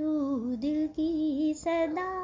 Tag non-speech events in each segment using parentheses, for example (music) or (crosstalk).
तू दिल की सदा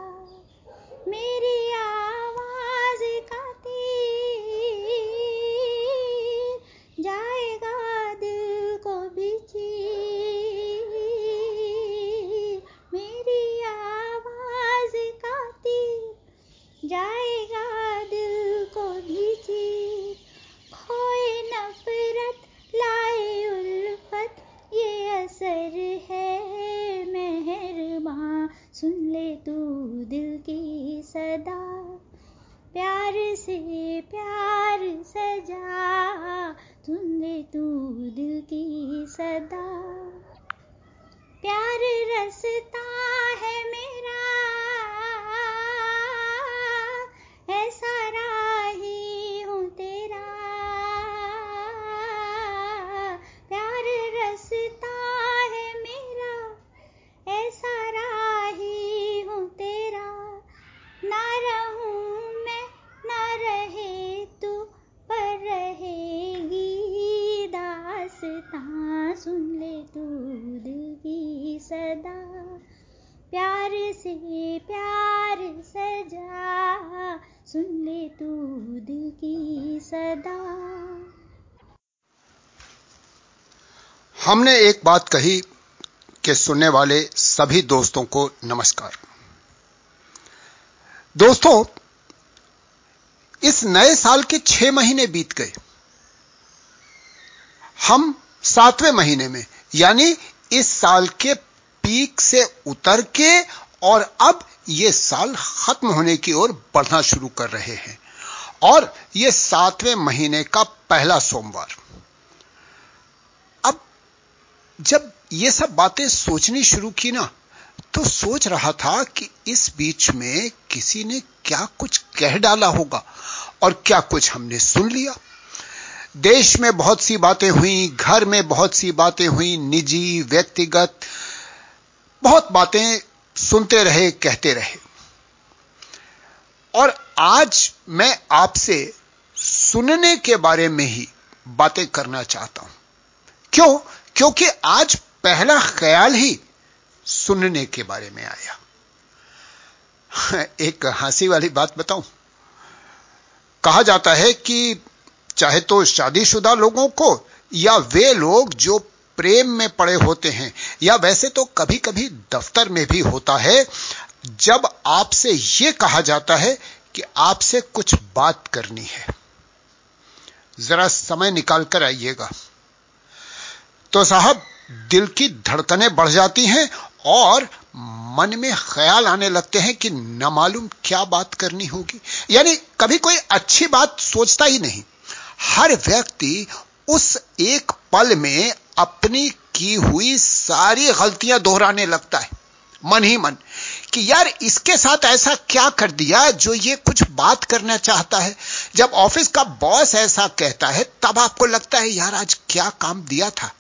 से प्यार सजा ले तू दिल की सदा। प्यार रसता से प्यार सजा, सुन ले तू दिल की सदा। हमने एक बात कही कि सुनने वाले सभी दोस्तों को नमस्कार। दोस्तों, इस नए साल के छह महीने बीत गए। हम सातवें महीने में, यानी इस साल के पीक से उतर के और अब ये साल खत्म होने की ओर बढ़ना शुरू कर रहे हैं। और ये सातवें महीने का पहला सोमवार। अब जब ये सब बातें सोचनी शुरू की ना तो सोच रहा था कि इस बीच में किसी ने क्या कुछ कह डाला होगा और क्या कुछ हमने सुन लिया। देश में बहुत सी बातें हुई, घर में बहुत सी बातें हुई, निजी, व्यक्तिगत, बहुत बातें सुनते रहे, कहते रहे। और आज मैं आपसे सुनने के बारे में ही बातें करना चाहता हूँ। क्यों? क्योंकि आज पहला ख्याल ही सुनने के बारे में आया। (laughs) एक हँसी वाली बात बताऊँ। कहा जाता है कि चाहे तो शादीशुदा लोगों को या वे लोग जो प्रेम में पड़े होते हैं। या वैसे तो कभी कभी दफ्तर में भी होता है, जब आपसे यह कहा जाता है कि आपसे कुछ बात करनी है। जरा समय निकाल कर आइएगा। तो साहब, दिल की धड़कनें बढ़ जाती हैं और मन में ख्याल आने लगते हैं कि न मालूम क्या बात करनी होगी। यानी कभी कोई अच्छी बात सोचता ही नहीं। हर व्यक्ति उस एक पल में अपनी की हुई सारी गलतियाँ दोहराने लगता है। मन ही मन। कि यार इसके साथ ऐसा क्या कर दिया जो ये कुछ बात करना चाहता है? जब ऑफ़िस का बॉस ऐसा कहता है, तब आपको लगता है, यार आज क्या काम दिया था?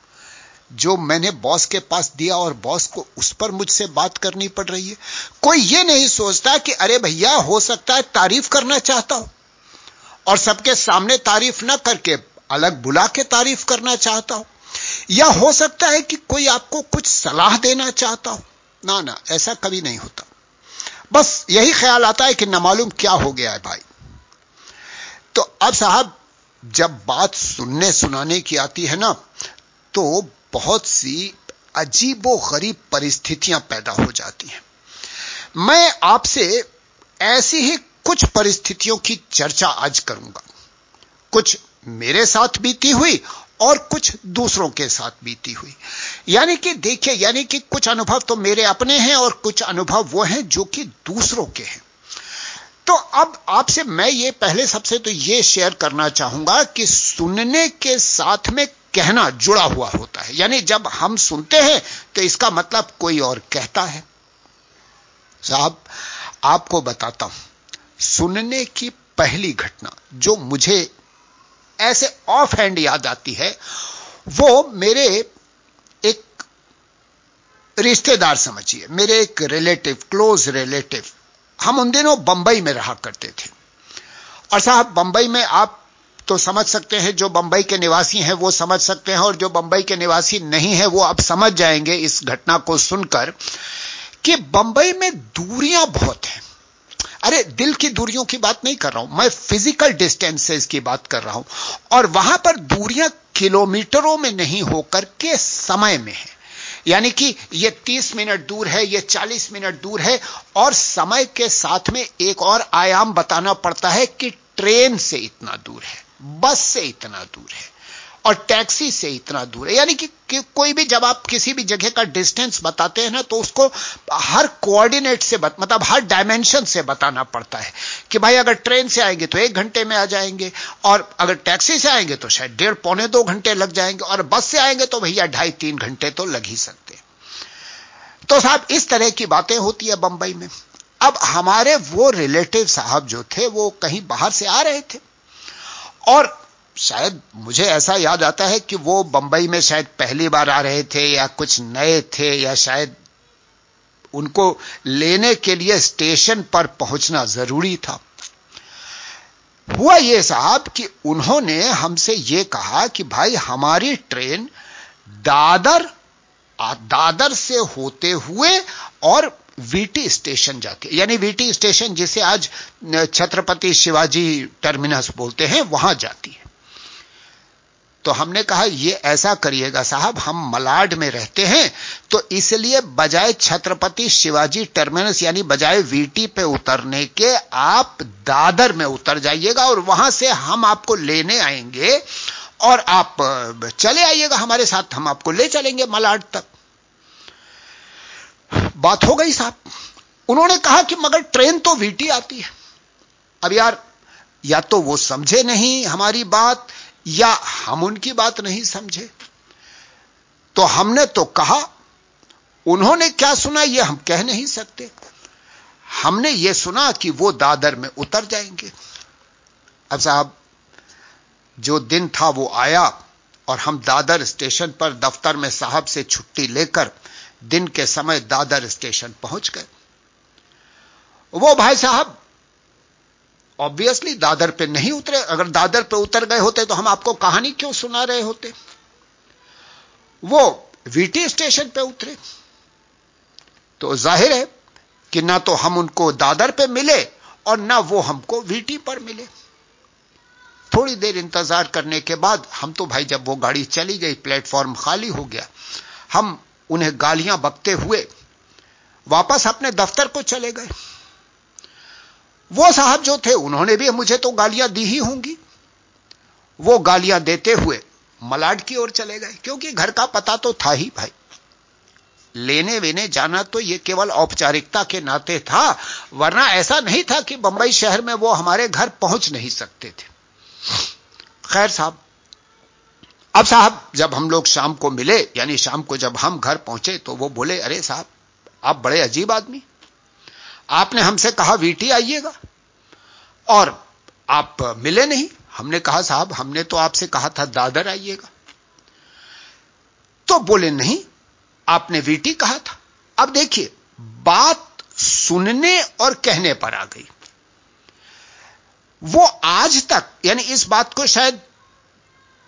जो मैंने बॉस के पास दिया और बॉस को उस पर मुझसे बात करनी पड़ रही है। कोई ये नहीं सोचता कि अरे भैया, हो सकता है तारीफ़ करना चाहता हो। और सबके सामने तारीफ़ ना करके अलग बुला के तारीफ़ करना चाहता हो। या हो सकता है कि कोई आपको कुछ सलाह देना चाहता हो। ना ना, ऐसा कभी नहीं होता। बस यही ख्याल आता है कि न मालूम क्या हो गया है भाई। तो अब साहब, जब बात सुनने सुनाने की आती है ना तो बहुत सी अजीबो गरीब परिस्थितियाँ पैदा हो जाती हैं। मैं आपसे ऐसी ही कुछ परिस्थितियों की चर्चा आज करूँगा। कुछ मेरे साथ बीती हुई और कुछ दूसरों के साथ बीती हुई। यानी कि देखिए, यानी कि कुछ अनुभव तो मेरे अपने हैं और कुछ अनुभव वो हैं जो कि दूसरों के हैं। तो अब आपसे मैं ये पहले सबसे तो ये शेयर करना चाहूँगा कि सुनने के साथ में कहना जुड़ा हुआ होता है। यानी जब हम सुनते हैं तो इसका मतलब कोई और कहता है। साहब, आपको बताता हूँ, सुनने की पहली घटना जो मुझे ऐसे ऑफ़ हैंड याद आती है, वो मेरे एक रिश्तेदार समझिए, मेरे एक रिलेटिव क्लोज रिलेटिव हम उन दिनों बंबई में रहा करते थे। और साहब, बंबई में आप तो समझ सकते हैं, जो बंबई के निवासी हैं वो समझ सकते हैं, और जो बंबई के निवासी नहीं है वो अब समझ जाएँगे इस घटना को सुनकर कि बंबई में दूरियाँ बहुत हैं। अरे, दिल की दूरियों की बात नहीं कर रहा हूँ, मैं फ़िज़िकल डिस्टेंसेस की बात कर रहा हूँ। और वहाँ पर दूरियाँ किलोमीटरों में नहीं होकर के समय में है। यानी कि ये 30 मिनट दूर है, ये 40 मिनट दूर है, और समय के साथ में एक और आयाम बताना पड़ता है कि ट्रेन से इतना दूर है, बस से इतना दूर है। और टैक्सी से इतना दूर है। यानी कि, कि कोई भी जब आप किसी भी जगह का डिस्टेंस बताते हैं ना तो उसको हर कोऑर्डिनेट से बत, मतलब हर डायमेंशन से बताना पड़ता है कि भाई अगर ट्रेन से आएँगे तो एक घंटे में आ जाएँगे और अगर टैक्सी से आएँगे तो शायद डेढ़ पौने दो घंटे लग जाएँगे और बस से आएँगे तो भैया ढाई तीन घंटे तो लग ही सकते तो साहब इस तरह की बातें होती है बंबई में। अब हमारे वो रिलेटिव साहब जो थे वो कहीं बाहर से आ रहे थे और शायद मुझे ऐसा याद आता है कि वो बंबई में शायद पहली बार आ रहे थे या कुछ नए थे या शायद उनको लेने के लिए स्टेशन पर पहुँचना ज़रूरी था। हुआ यह साहब कि उन्होंने हमसे यह कहा कि भाई हमारी ट्रेन दादर दादर से होते हुए और वीटी स्टेशन जाती यानी वीटी स्टेशन जिसे आज छत्रपति शिवाजी टर्मिनस बोलते हैं, वहाँ जाती है। तो हमने कहा, ये ऐसा करिएगा साहब, हम मलाड में रहते हैं तो इसलिए बजाय छत्रपति शिवाजी टर्मिनस, यानी बजाय वीटी पे उतरने के, आप दादर में उतर जाइएगा और वहाँ से हम आपको लेने आएँगे और आप, चले आइएगा हमारे साथ, हम आपको ले चलेंगे मलाड तक. बात हो गई साहब। उन्होंने कहा कि मगर ट्रेन तो वीटी आती है। अब यार, या तो वो समझे नहीं हमारी बात या हम उनकी बात नहीं समझे? तो हमने तो कहा, उन्होंने क्या सुना यह हम कह नहीं सकते। हमने यह सुना कि वो दादर में उतर जाएँगे। अब साहब, जो दिन था वो आया और हम दादर स्टेशन पर दफ्तर में साहब से छुट्टी लेकर दिन के समय दादर स्टेशन पहुँच गए। वो भाई साहब ऑब्वियसली दादर पे नहीं उतरे। अगर दादर पे उतर गए होते तो हम आपको कहानी क्यों सुना रहे होते? वो वीटी स्टेशन पे उतरे। तो ज़ाहिर है कि ना तो हम उनको दादर पे मिले और ना वो हमको वीटी पर मिले। थोड़ी देर इंतज़ार करने के बाद हम तो भाई जब वो गाड़ी चली गई प्लेटफॉर्म खाली हो गया, हम उन्हें गालियाँ बकते हुए वापस अपने दफ्तर को चले गए। वो साहब जो थे, उन्होंने भी मुझे तो गालियाँ दी ही होंगी। वो गालियाँ देते हुए मलाड की ओर चले गए, क्योंकि घर का पता तो था ही भाई। लेने वेने जाना तो यह केवल औपचारिकता के नाते था, वरना ऐसा नहीं था कि बंबई शहर में वो हमारे घर पहुँच नहीं सकते थे। खैर साहब, अब साहब, जब हम लोग शाम को मिले, यानी शाम को जब हम घर पहुँचे तो वो बोले, अरे साहब, आप बड़े अजीब आदमी आपने हमसे कहा, वीटी, आइएगा। और आप मिले नहीं। हमने कहा, साहब, हमने तो आपसे कहा था, दादर आइएगा। तो बोले, नहीं, आपने वीटी कहा था। अब देखिए, बात सुनने और कहने पर आ गई। वो आज तक, यानी इस बात को शायद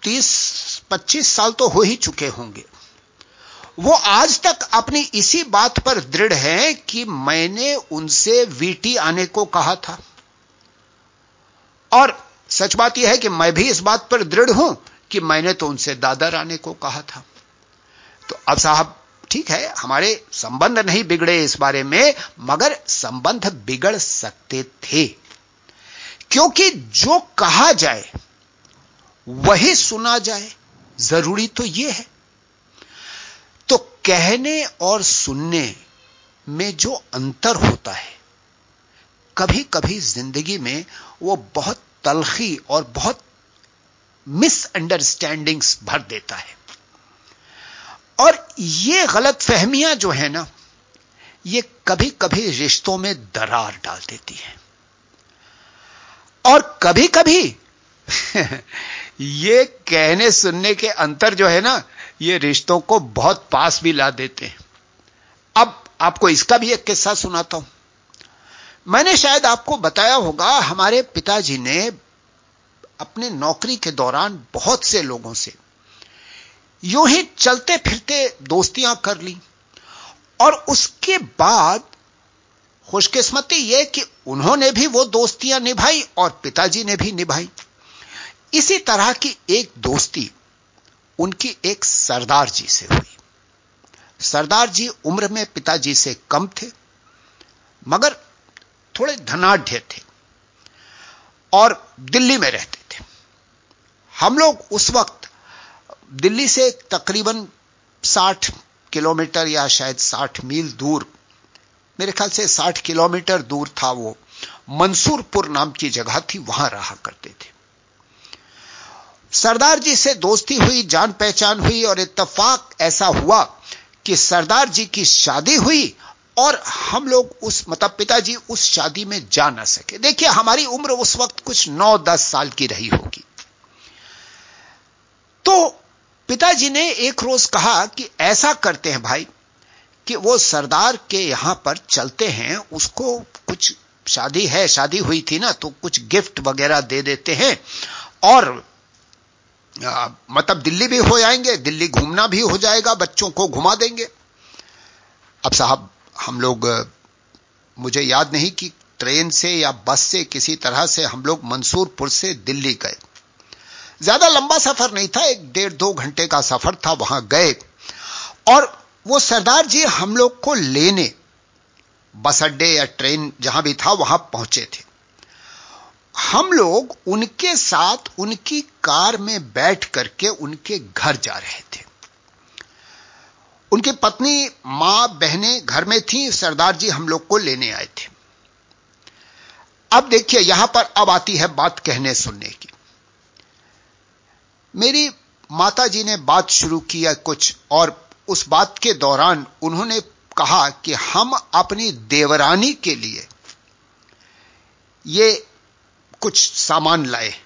30-25 साल तो हो ही चुके होंगे वो आज तक अपनी इसी बात पर दृढ़ है कि मैंने उनसे वीटी आने को कहा था। और सच बात यह है कि मैं भी इस बात पर दृढ़ हूँ कि मैंने तो उनसे दादर आने को कहा था। तो अब साहब, ठीक है, हमारे संबंध नहीं बिगड़े इस बारे में, मगर संबंध बिगड़ सकते थे। क्योंकि जो कहा जाए, वही सुना जाए, ज़रूरी तो यह है। कहने और सुनने में जो अंतर होता है कभी कभी ज़िंदगी में वो बहुत तलखी और बहुत मिसअंडरस्टैंडिंग्स भर देता है। और ये गलत फहमियाँ जो है ना, ये कभी कभी रिश्तों में दरार डाल देती है। और कभी कभी (laughs) ये कहने सुनने के अंतर जो है ना ये रिश्तों को बहुत पास भी ला देते हैं। अब आपको इसका भी एक किस्सा सुनाता हूँ। मैंने शायद आपको बताया होगा, हमारे पिताजी ने अपने नौकरी के दौरान बहुत से लोगों से यूँ ही चलते फिरते दोस्तियाँ कर ली और उसके बाद खुशकिस्मती यह कि उन्होंने भी वो दोस्तियाँ निभाई और पिताजी ने भी निभाई। इसी तरह की एक दोस्ती उनकी एक सरदार जी से हुई। सरदार जी उम्र में पिताजी से कम थे, मगर थोड़े धनाढ़ थे और दिल्ली में रहते थे। हम लोग उस वक्त दिल्ली से तकरीबन 60 किलोमीटर या शायद 60 मील दूर, मेरे ख्याल से 60 किलोमीटर दूर था वो, मंसूरपुर नाम की जगह थी, वहाँ रहा करते थे। सरदार जी से दोस्ती हुई, जान पहचान हुई और इत्तेफाक ऐसा हुआ कि सरदार जी की शादी हुई और हम लोग उस मतलब पिताजी उस शादी में जा ना सके। देखिए, हमारी उम्र उस वक्त कुछ नौ दस साल की रही होगी। तो पिताजी ने एक रोज कहा कि ऐसा करते हैं भाई कि वो सरदार के यहाँ पर चलते हैं, उसको कुछ शादी है, शादी हुई थी ना तो कुछ गिफ्ट वगैरह दे देते हैं और मतलब दिल्ली भी हो जाएँगे, दिल्ली घूमना भी हो जाएगा, बच्चों को घुमा देंगे। अब साहब, हम लोग, मुझे याद नहीं कि ट्रेन से या बस से किसी तरह से हम लोग मंसूरपुर से दिल्ली गए। ज़्यादा लंबा सफ़र नहीं था, एक डेढ़ दो घंटे का सफ़र था, वहाँ गए। और वो सरदार जी हम लोग को लेने, बस अड्डे या ट्रेन जहाँ भी था, वहाँ पहुँचे थे। हम लोग उनके साथ उनकी कार में बैठ करके उनके घर जा रहे थे। उनकी पत्नी, माँ, बहनें घर में थी, सरदार जी हम लोग को लेने आए थे। अब देखिए, यहाँ पर अब आती है बात कहने सुनने की। मेरी माता जी ने बात शुरू किया कुछ, और उस बात के दौरान उन्होंने कहा कि हम अपनी देवरानी के लिए ये कुछ सामान लाए।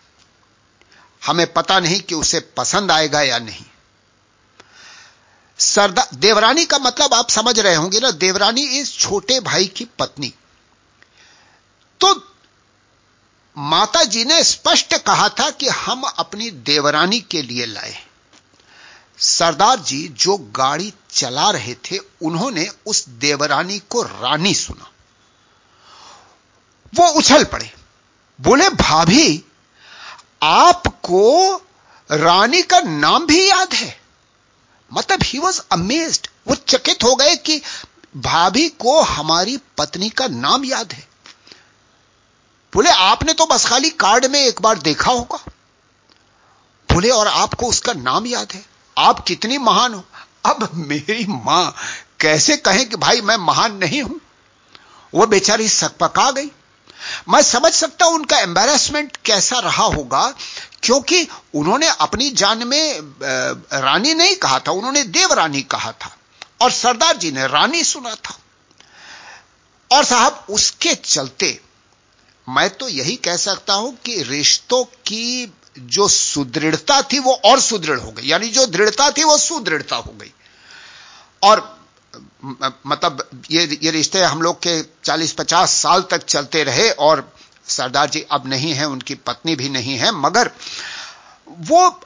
हमें पता नहीं कि उसे पसंद आएगा या नहीं। सरदार देवरानी का मतलब आप समझ रहे होंगे ना, देवरानी इस छोटे भाई की पत्नी। तो माता जी ने स्पष्ट कहा था कि हम अपनी देवरानी के लिए लाए। सरदार जी जो गाड़ी चला रहे थे, उन्होंने उस देवरानी को रानी सुना। वो उछल पड़े। बोले, भाभी, आपको रानी का नाम भी याद है। मतलब ही वॉज़ अमेज्ड वो चकित हो गए कि भाभी को हमारी पत्नी का नाम याद है। बोले, आपने तो बस खाली कार्ड में एक बार देखा होगा। बोले, और आपको उसका नाम याद है। आप कितनी महान हो। अब मेरी माँ कैसे कहें कि, भाई, मैं महान नहीं हूँ? वो बेचारी सकपका गई। मैं समझ सकता हूँ उनका एम्बेरसमेंट कैसा रहा होगा, क्योंकि उन्होंने अपनी जान में रानी नहीं कहा था, उन्होंने देवरानी कहा था, और सरदार जी ने रानी सुना था। और साहब, उसके चलते मैं तो यही कह सकता हूँ कि रिश्तों की जो सुदृढ़ता थी, वो और सुदृढ़ हो गई, यानी जो दृढ़ता थी, वो सुदृढ़ता हो गई। और मतलब ये ये रिश्ते हम लोग के 40-50 साल तक चलते रहे और सरदार जी अब नहीं है, उनकी पत्नी भी नहीं है, मगर वो,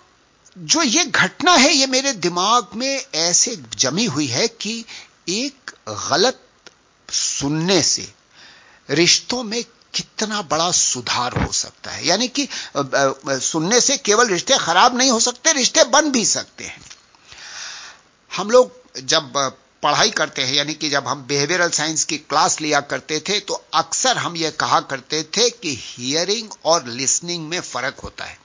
जो ये घटना है, ये मेरे दिमाग में ऐसे जमी हुई है कि एक गलत सुनने से रिश्तों में कितना बड़ा सुधार हो सकता है। यानी कि सुनने से केवल रिश्ते खराब नहीं हो सकते, रिश्ते बन भी सकते हैं। हम लोग जब पढ़ाई करते हैं यानी कि जब हम बिहेवियरल साइंस की क्लास लिया करते थे तो अक्सर हम यह कहा करते थे कि हियरिंग और लिसनिंग में फ़र्क होता है।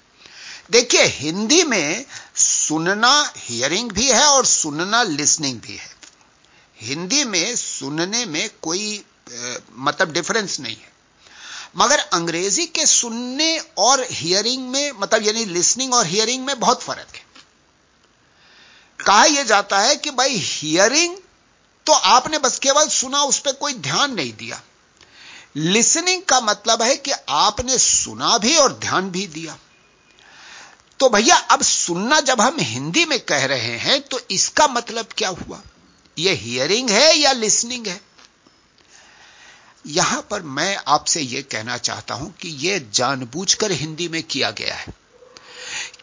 देखिए हिंदी में सुनना हियरिंग भी है और सुनना लिसनिंग भी है। हिंदी में सुनने में कोई आ, मतलब डिफरेंस नहीं है। मगर अंग्रेज़ी के सुनने और हियरिंग में मतलब यानी लिसनिंग और हियरिंग में बहुत फ़र्क है। कहा यह जाता है कि भाई हियरिंग तो आपने बस केवल सुना, उस पर कोई ध्यान नहीं दिया। लिसनिंग का मतलब है कि आपने सुना भी और ध्यान भी दिया। तो भैया, अब सुनना जब हम हिंदी में कह रहे हैं तो इसका मतलब क्या हुआ? यह हियरिंग है या लिसनिंग है? यहाँ पर मैं आपसे यह कहना चाहता हूँ कि यह जानबूझकर हिंदी में किया गया है।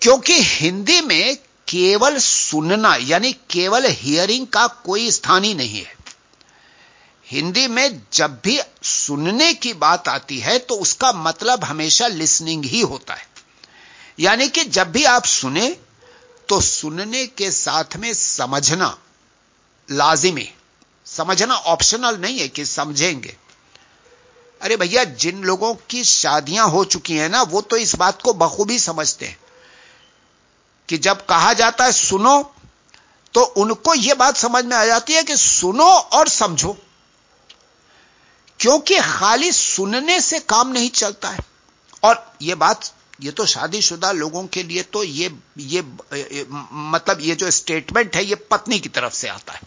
क्योंकि हिंदी में केवल सुनना, यानी केवल हियरिंग का कोई स्थान ही नहीं है। हिंदी में जब भी सुनने की बात आती है तो उसका मतलब हमेशा लिसनिंग ही होता है। यानी कि जब भी आप सुने तो सुनने के साथ में समझना लाजिमी। समझना ऑप्शनल नहीं है कि समझेंगे। अरे भैया, जिन लोगों की शादियाँ हो चुकी हैं ना, वो तो इस बात को बखूबी समझते हैं। कि जब कहा जाता है सुनो तो उनको यह बात समझ में आ जाती है कि सुनो और समझो। क्योंकि खाली सुनने से काम नहीं चलता है। और यह बात, ये तो शादीशुदा लोगों के लिए तो ये ये मतलब ये जो स्टेटमेंट है, ये पत्नी की तरफ़ से आता है।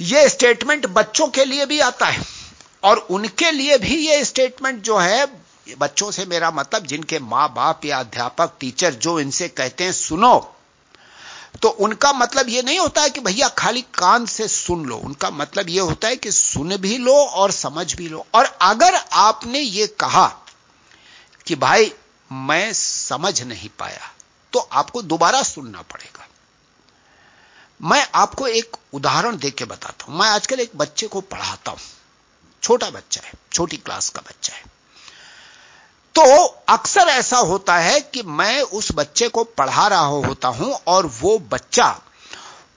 ये स्टेटमेंट बच्चों के लिए भी आता है। और उनके लिए भी ये स्टेटमेंट जो है बच्चों से मेरा मतलब जिनके माँ बाप या अध्यापक, टीचर जो इनसे कहते हैं, सुनो। तो उनका मतलब यह नहीं होता है कि भैया खाली कान से सुन लो। उनका मतलब यह होता है कि सुन भी लो और समझ भी लो। और अगर आपने यह कहा कि भाई मैं समझ नहीं पाया तो आपको दोबारा सुनना पड़ेगा। मैं आपको एक उदाहरण देके बताता हूँ। मैं आजकल एक बच्चे को पढ़ाता हूँ। छोटा बच्चा है, छोटी क्लास का बच्चा है। तो अक्सर ऐसा होता है कि मैं उस बच्चे को पढ़ा रहा होता हूँ और वो बच्चा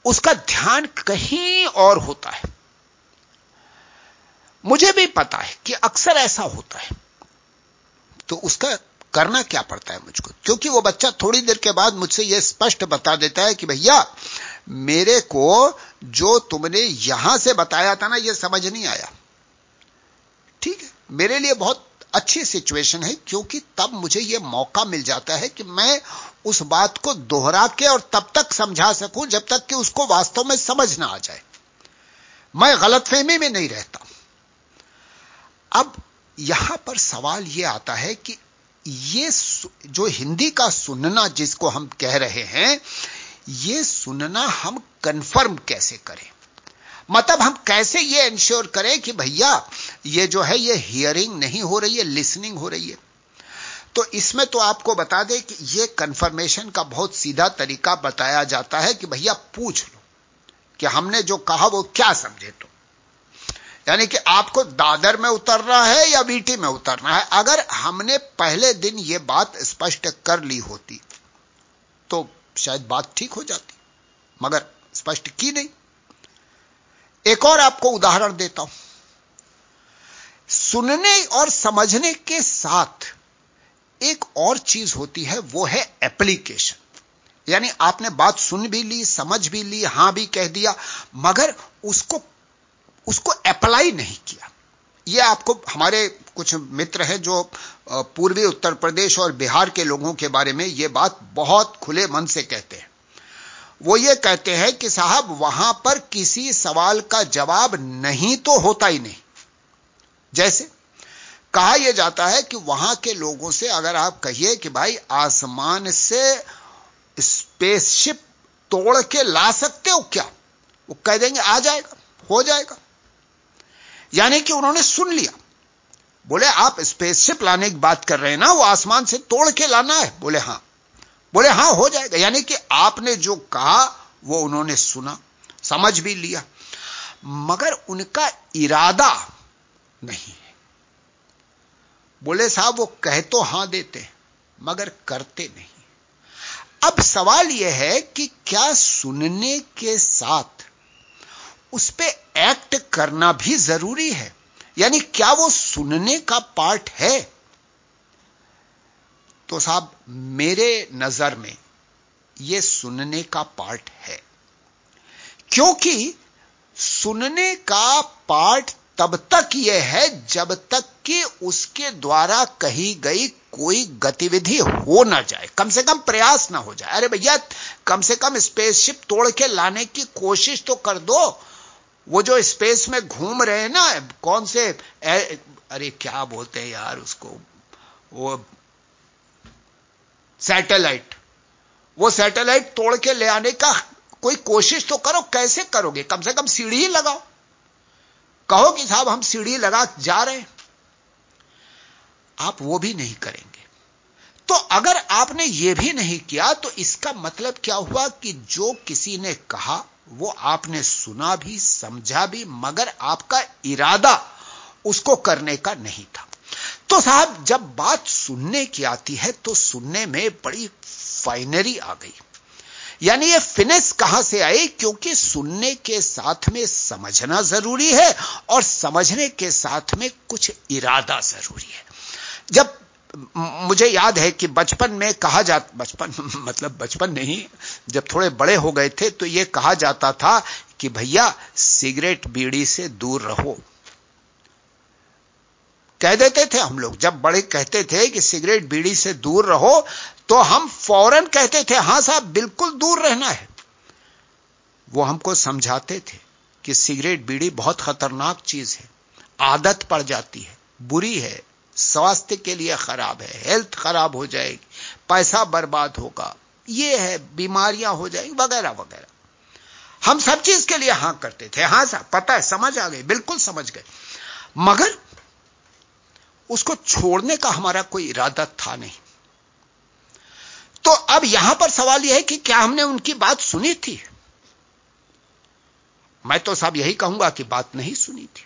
उसका ध्यान कहीं और होता है। मुझे भी पता है कि अक्सर ऐसा होता है। तो उसका करना क्या पड़ता है मुझको? क्योंकि वो बच्चा थोड़ी देर के बाद मुझसे यह स्पष्ट बता देता है कि भैया, मेरे को जो तुमने यहाँ से बताया था ना यह समझ नहीं आया। ठीक है, मेरे लिए बहुत अच्छी सिचुएशन है, क्योंकि तब मुझे यह मौका मिल जाता है कि मैं उस बात को दोहरा के और तब तक समझा सकूँ, जब तक कि उसको वास्तव में समझ ना आ जाए। मैं गलतफहमी में नहीं रहता। अब यहाँ पर सवाल यह आता है कि ये जो हिंदी का सुनना जिसको हम कह रहे हैं, ये सुनना हम कंफर्म कैसे करें? मतलब हम कैसे ये इंश्योर करें कि भैया, ये जो है, ये हियरिंग नहीं हो रही है लिसनिंग हो रही है? तो इसमें तो आपको बता दें कि ये कंफर्मेशन का बहुत सीधा तरीका बताया जाता है कि भैया पूछ लो कि हमने जो कहा वो क्या समझे तो यानी कि आपको दादर में उतरना है या बीटी में उतरना है? अगर हमने पहले दिन यह बात स्पष्ट कर ली होती तो शायद बात ठीक हो जाती, मगर स्पष्ट की नहीं। एक और आपको उदाहरण देता हूँ। सुनने और समझने के साथ एक और चीज़ होती है, वो है एप्लीकेशन यानी आपने बात सुन भी ली, समझ भी ली, हाँ भी कह दिया, मगर उसको उसको अप्लाई नहीं किया। यह आपको, हमारे कुछ मित्र हैं जो पूर्वी उत्तर प्रदेश और बिहार के लोगों के बारे में यह बात बहुत खुले मन से कहते हैं। वो ये कहते हैं कि साहब, वहाँ पर किसी सवाल का जवाब नहीं तो होता ही नहीं। जैसे कहा यह जाता है कि वहाँ के लोगों से अगर आप कहिए कि भाई, आसमान से स्पेसशिप तोड़ के ला सकते हो क्या? वो कह देंगे, आ जाएगा, हो जाएगा। यानी कि उन्होंने सुन लिया। बोले, आप स्पेसशिप लाने की बात कर रहे हैं ना, वो आसमान से तोड़ के लाना है? बोले, हाँ। बोले, हाँ, हो जाएगा। यानी कि आपने जो कहा, वो उन्होंने सुना, समझ भी लिया। मगर उनका इरादा नहीं है। बोले, साहब, वो कह तो हाँ देते मगर करते नहीं अब सवाल यह है कि क्या सुनने के साथ उस पर एक्ट करना भी ज़रूरी है? यानी क्या वो सुनने का पार्ट है? तो साहब मेरे नज़र में यह सुनने का पार्ट है। क्योंकि सुनने का पार्ट तब तक यह है जब तक कि उसके द्वारा कही गई कोई गतिविधि हो ना जाए। कम से कम प्रयास ना हो जाए। अरे भैया कम से कम स्पेसशिप तोड़ के लाने की कोशिश तो कर दो। वो जो स्पेस में घूम रहे हैं ना कौन से ए, अरे क्या बोलते हैं यार उसको? वो सैटेलाइट। वो सैटेलाइट तोड़ के ले आने का कोई कोशिश तो करो, कैसे करोगे? कम से कम सीढ़ी ही लगाओ। कहो कि साहब, हम सीढ़ी लगा जा रहे हैं। आप वो भी नहीं करेंगे। तो अगर आपने ये भी नहीं किया तो इसका मतलब क्या हुआ कि जो किसी ने कहा, वो आपने सुना भी, समझा भी, मगर आपका इरादा उसको करने का नहीं था। तो साहब, जब बात सुनने की आती है तो सुनने में बड़ी फाइनरी आ गई। यानी ये फिनिश कहाँ से आई? क्योंकि सुनने के साथ में समझना ज़रूरी है और समझने के साथ में कुछ इरादा ज़रूरी है। जब मुझे याद है कि बचपन में कहा जा, बचपन (laughs) मतलब बचपन नहीं, जब थोड़े बड़े हो गए थे तो यह कहा जाता था कि भैया, सिगरेट बीड़ी से दूर रहो। कह देते थे हम लोग। जब बड़े कहते थे कि सिगरेट बीड़ी से दूर रहो तो हम फ़ौरन कहते थे, हाँ साहब, बिल्कुल दूर रहना है। वो हमको समझाते थे कि सिगरेट बीड़ी बहुत खतरनाक चीज़ है। आदत पड़ जाती है, बुरी है, स्वास्थ्य के लिए खराब है, हेल्थ खराब हो जाएगी, पैसा बर्बाद होगा, ये है, बीमारियाँ हो जाएँगी, वगैरह वगैरह। हम सब चीज़ के लिए हाँ करते थे। हाँ साहब, पता है, समझ आ गई बिल्कुल समझ गए। मगर उसको छोड़ने का हमारा कोई इरादा था नहीं। तो अब यहाँ पर सवाल यह है कि क्या हमने उनकी बात सुनी थी? मैं तो साहब यही कहूँगा कि बात नहीं सुनी थी।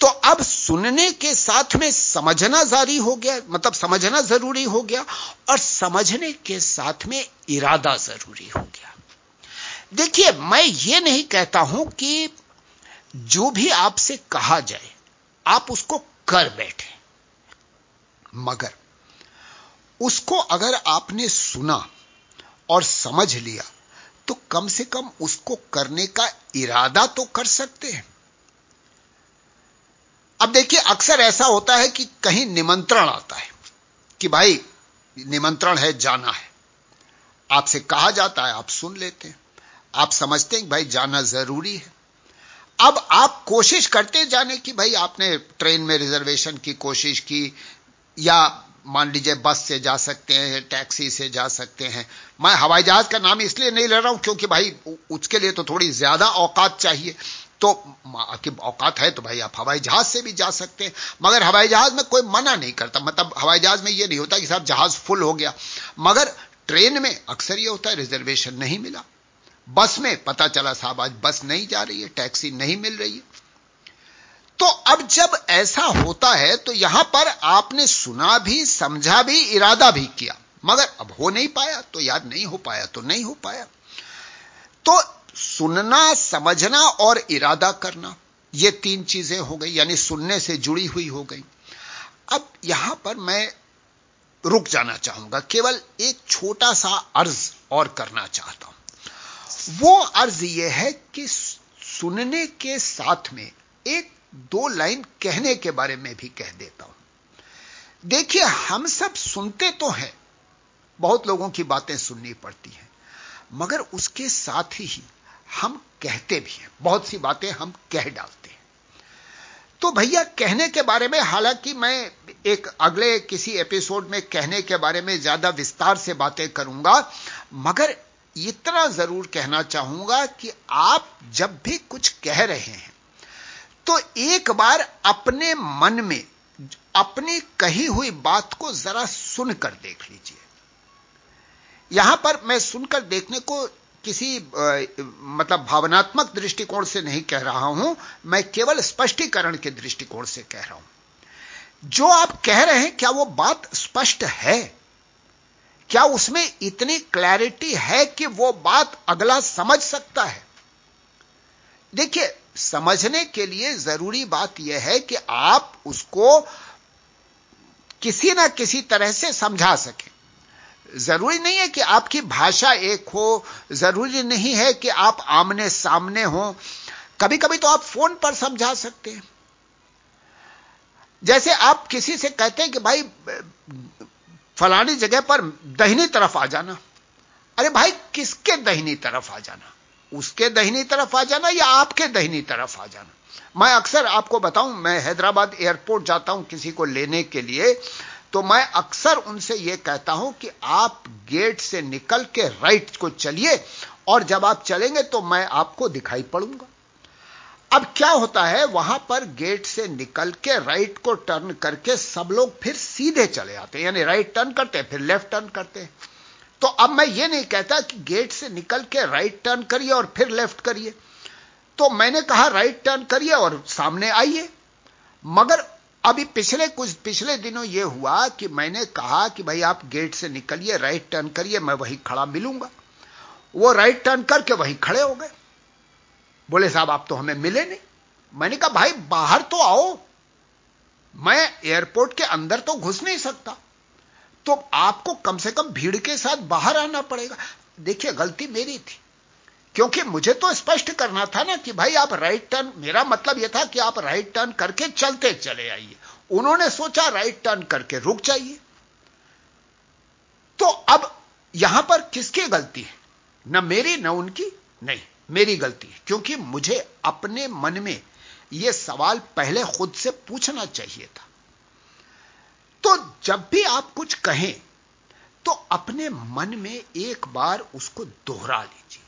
तो अब सुनने के साथ में समझना जारी हो गया मतलब समझना ज़रूरी हो गया और समझने के साथ में इरादा ज़रूरी हो गया। देखिए, मैं ये नहीं कहता हूँ कि जो भी आपसे कहा जाए, आप उसको कर बैठे। मगर, उसको अगर आपने सुना और समझ लिया तो कम से कम उसको करने का इरादा तो कर सकते हैं। अब देखिए, अक्सर ऐसा होता है कि कहीं निमंत्रण आता है, कि भाई, निमंत्रण है, जाना है। आपसे कहा जाता है, आप सुन लेते हैं। आप समझते हैं कि भाई, जाना ज़रूरी है। अब आप कोशिश करते जाने की, भाई, आपने ट्रेन में रिजर्वेशन की कोशिश की या मान लीजिए बस से जा सकते हैं, टैक्सी से जा सकते हैं। मैं हवाई जहाज़ का नाम इसलिए नहीं ले रहा हूँ क्योंकि भाई उसके लिए तो थोड़ी ज़्यादा औकात चाहिए। तो औकात है तो भाई आप हवाई जहाज़ से भी जा सकते हैं। मगर हवाई जहाज़ में कोई मना नहीं करता। मतलब हवाई जहाज़ में यह नहीं होता कि साहब जहाज़ फुल हो गया। मगर ट्रेन में अक्सर यह होता है, रिजर्वेशन नहीं मिला। बस में पता चला साहब आज बस नहीं जा रही है, टैक्सी नहीं मिल रही है। तो अब जब ऐसा होता है तो यहाँ पर आपने सुना भी, समझा भी, इरादा भी किया। मगर अब हो नहीं पाया तो याद नहीं हो पाया तो नहीं हो पाया। तो सुनना, समझना और इरादा करना, ये तीन चीज़ें हो गई, यानी सुनने से जुड़ी हुई हो गई। अब यहाँ पर मैं रुक जाना चाहूँगा, केवल एक छोटा सा अर्ज़ और करना चाहता हूँ। वो अर्ज़ यह है कि सुनने के साथ में एक दो लाइन कहने के बारे में भी कह देता हूँ। देखिए, हम सब सुनते तो हैं। बहुत लोगों की बातें सुननी पड़ती हैं। मगर उसके साथ ही हम कहते भी हैं। बहुत सी बातें हम कह डालते हैं। तो भैया, कहने के बारे में, हालाँकि मैं एक अगले किसी एपिसोड में कहने के बारे में ज़्यादा विस्तार से बातें करूँगा, मगर इतना ज़रूर कहना चाहूँगा कि आप जब भी कुछ कह रहे हैं तो एक बार अपने मन में, अपनी कही हुई बात को जरा सुनकर देख लीजिए। यहाँ पर मैं सुनकर देखने को किसी मतलब भावनात्मक दृष्टिकोण से नहीं कह रहा हूँ, मैं केवल स्पष्टीकरण के दृष्टिकोण से कह रहा हूँ। जो आप कह रहे हैं, क्या वो बात स्पष्ट है? क्या उसमें इतनी क्लैरिटी है कि वो बात अगला समझ सकता है? देखिए समझने के लिए ज़रूरी बात यह है कि आप उसको किसी ना किसी तरह से समझा सकें। ज़रूरी नहीं है कि आपकी भाषा एक हो, ज़रूरी नहीं है कि आप आमने सामने हो। कभी कभी तो आप फ़ोन पर समझा सकते हैं। जैसे आप किसी से कहते हैं कि भाई, फलानी जगह पर दहिनी तरफ़ आ जाना। अरे भाई, किसके दहिनी तरफ़ आ जाना? उसके दहिनी तरफ़ आ जाना या आपके दहनी तरफ़ आ जाना? मैं अक्सर आपको बताऊँ, मैं हैदराबाद एयरपोर्ट जाता हूँ किसी को लेने के लिए तो मैं अक्सर उनसे यह कहता हूँ कि आप गेट से निकल के राइट को चलिए, और जब आप चलेंगे तो मैं आपको दिखाई पड़ूँगा। अब क्या होता है, वहाँ पर गेट से निकल के राइट को टर्न करके सब लोग फिर सीधे चले आते हैं, यानी राइट टर्न करते हैं, फिर लेफ़्ट टर्न करते हैं। तो अब मैं ये नहीं कहता कि गेट से निकल के राइट टर्न करिए और फिर लेफ़्ट करिए। तो मैंने कहा राइट टर्न करिए और सामने आइए। मगर अभी पिछले कुछ, पिछले दिनों यह हुआ कि मैंने कहा कि भाई आप गेट से निकलिए राइट टर्न करिए, मैं वहीं खड़ा मिलूँगा। वो राइट टर्न करके वहीं खड़े हो गए। बोले, साहब, आप तो हमें मिले नहीं। मैंने कहा, भाई, बाहर तो आओ। मैं एयरपोर्ट के अंदर तो घुस नहीं सकता। तो आपको कम से कम भीड़ के साथ बाहर आना पड़ेगा। देखिए, गलती मेरी थी। क्योंकि मुझे तो स्पष्ट करना था ना कि भाई आप राइट टर्न मेरा मतलब यह था कि आप राइट टर्न करके चलते चले आइए। उन्होंने सोचा राइट टर्न करके रुक जाइए। तो अब यहाँ पर किसकी गलती है? न मेरी, न उनकी? नहीं, मेरी गलती है। क्योंकि मुझे अपने मन में यह सवाल पहले खुद से पूछना चाहिए था। तो जब भी आप कुछ कहें तो अपने मन में एक बार उसको दोहरा लीजिए।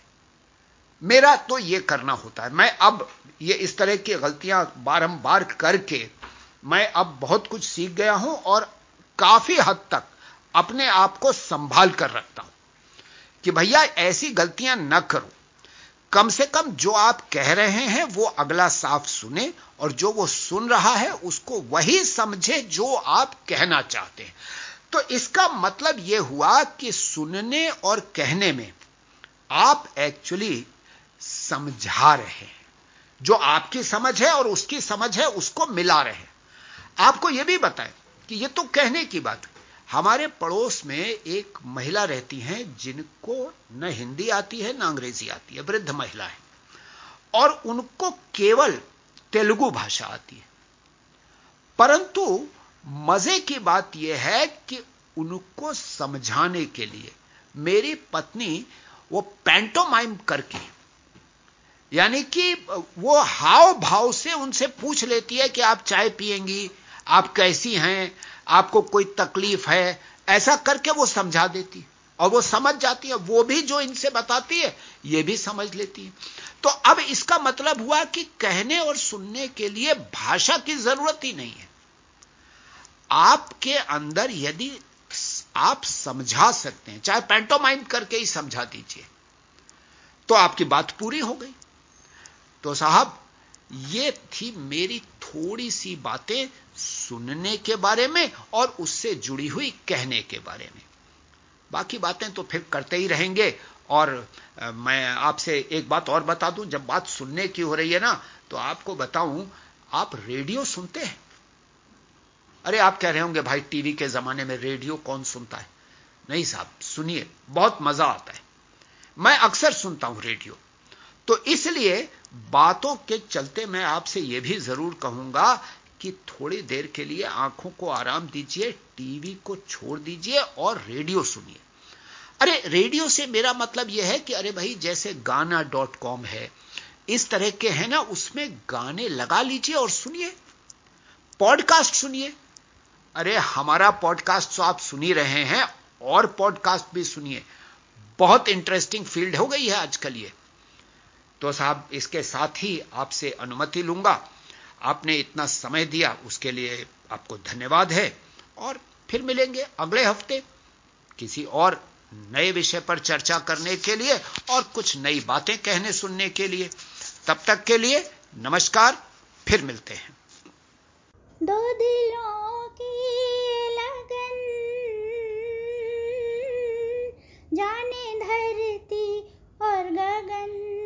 मेरा तो यह करना होता है। मैं अब ये इस तरह की गलतियाँ बारंबार करके मैं अब बहुत कुछ सीख गया हूँ और काफ़ी हद तक अपने आप को संभाल कर रखता हूँ कि भैया ऐसी गलतियाँ न करो। कम से कम जो आप कह रहे हैं, वो अगला साफ़ सुने और जो वो सुन रहा है, उसको वही समझे जो आप कहना चाहते हैं। तो इसका मतलब यह हुआ कि सुनने और कहने में आप एक्चुअली समझा रहे हैं। जो आपकी समझ है और उसकी समझ है, उसको मिला रहे हैं। आपको यह भी बताएँ कि यह तो कहने की बात हमारे पड़ोस में एक महिला रहती हैं जिनको न हिंदी आती है, न अंग्रेज़ी आती है, वृद्ध महिला है। और उनको केवल तेलुगु भाषा आती है। परंतु मज़े की बात यह है कि उनको समझाने के लिए मेरी पत्नी वो पैंटोमाइम करके, यानी कि वो हाव भाव से उनसे पूछ लेती है कि आप चाय पिएँगी, आप कैसी हैं आपको कोई तकलीफ़ है, ऐसा करके वो समझा देती है। और वो समझ जाती है, वो भी जो इनसे बताती है, ये भी समझ लेती है। तो अब इसका मतलब हुआ कि कहने और सुनने के लिए भाषा की ज़रूरत ही नहीं है। आपके अंदर यदि आप समझा सकते हैं, चाहे पेंटोमाइम करके ही समझा दीजिए तो आपकी बात पूरी हो गई। तो साहब, ये थी मेरी थोड़ी सी बातें सुनने के बारे में और उससे जुड़ी हुई कहने के बारे में। बाकी बातें तो फिर करते ही रहेंगे और मैं आपसे एक बात और बता दूँ, जब बात सुनने की हो रही है ना तो आपको बताऊँ, आप रेडियो सुनते हैं? अरे, आप कह रहे होंगे, भाई, टीवी के जमाने में रेडियो कौन सुनता है? नहीं साहब, सुनिए, बहुत मज़ा आता है। मैं अक्सर सुनता हूँ रेडियो तो इसलिए बातों के चलते मैं आपसे यह भी ज़रूर कहूँगा कि थोड़ी देर के लिए आँखों को आराम दीजिए, टीवी को छोड़ दीजिए और रेडियो सुनिए। अरे, रेडियो से मेरा मतलब यह है कि अरे भाई, जैसे गाना डॉट कॉम है, इस तरह के हैं ना, उसमें गाने लगा लीजिए और सुनिए। पॉडकास्ट सुनिए। अरे, हमारा पॉडकास्ट तो आप सुन रहे हैं और पॉडकास्ट भी सुनिए। बहुत इंटरेस्टिंग फ़ील्ड हो गई है आजकल ये। तो साहब, इसके साथ ही आपसे अनुमति लूँगा। आपने इतना समय दिया, उसके लिए आपको धन्यवाद है। और फिर मिलेंगे अगले हफ़्ते किसी और नए विषय पर चर्चा करने के लिए और कुछ नई बातें कहने सुनने के लिए। तब तक के लिए नमस्कार, फिर मिलते हैं। दो दिलों की लगन, जाने धरती और गगन।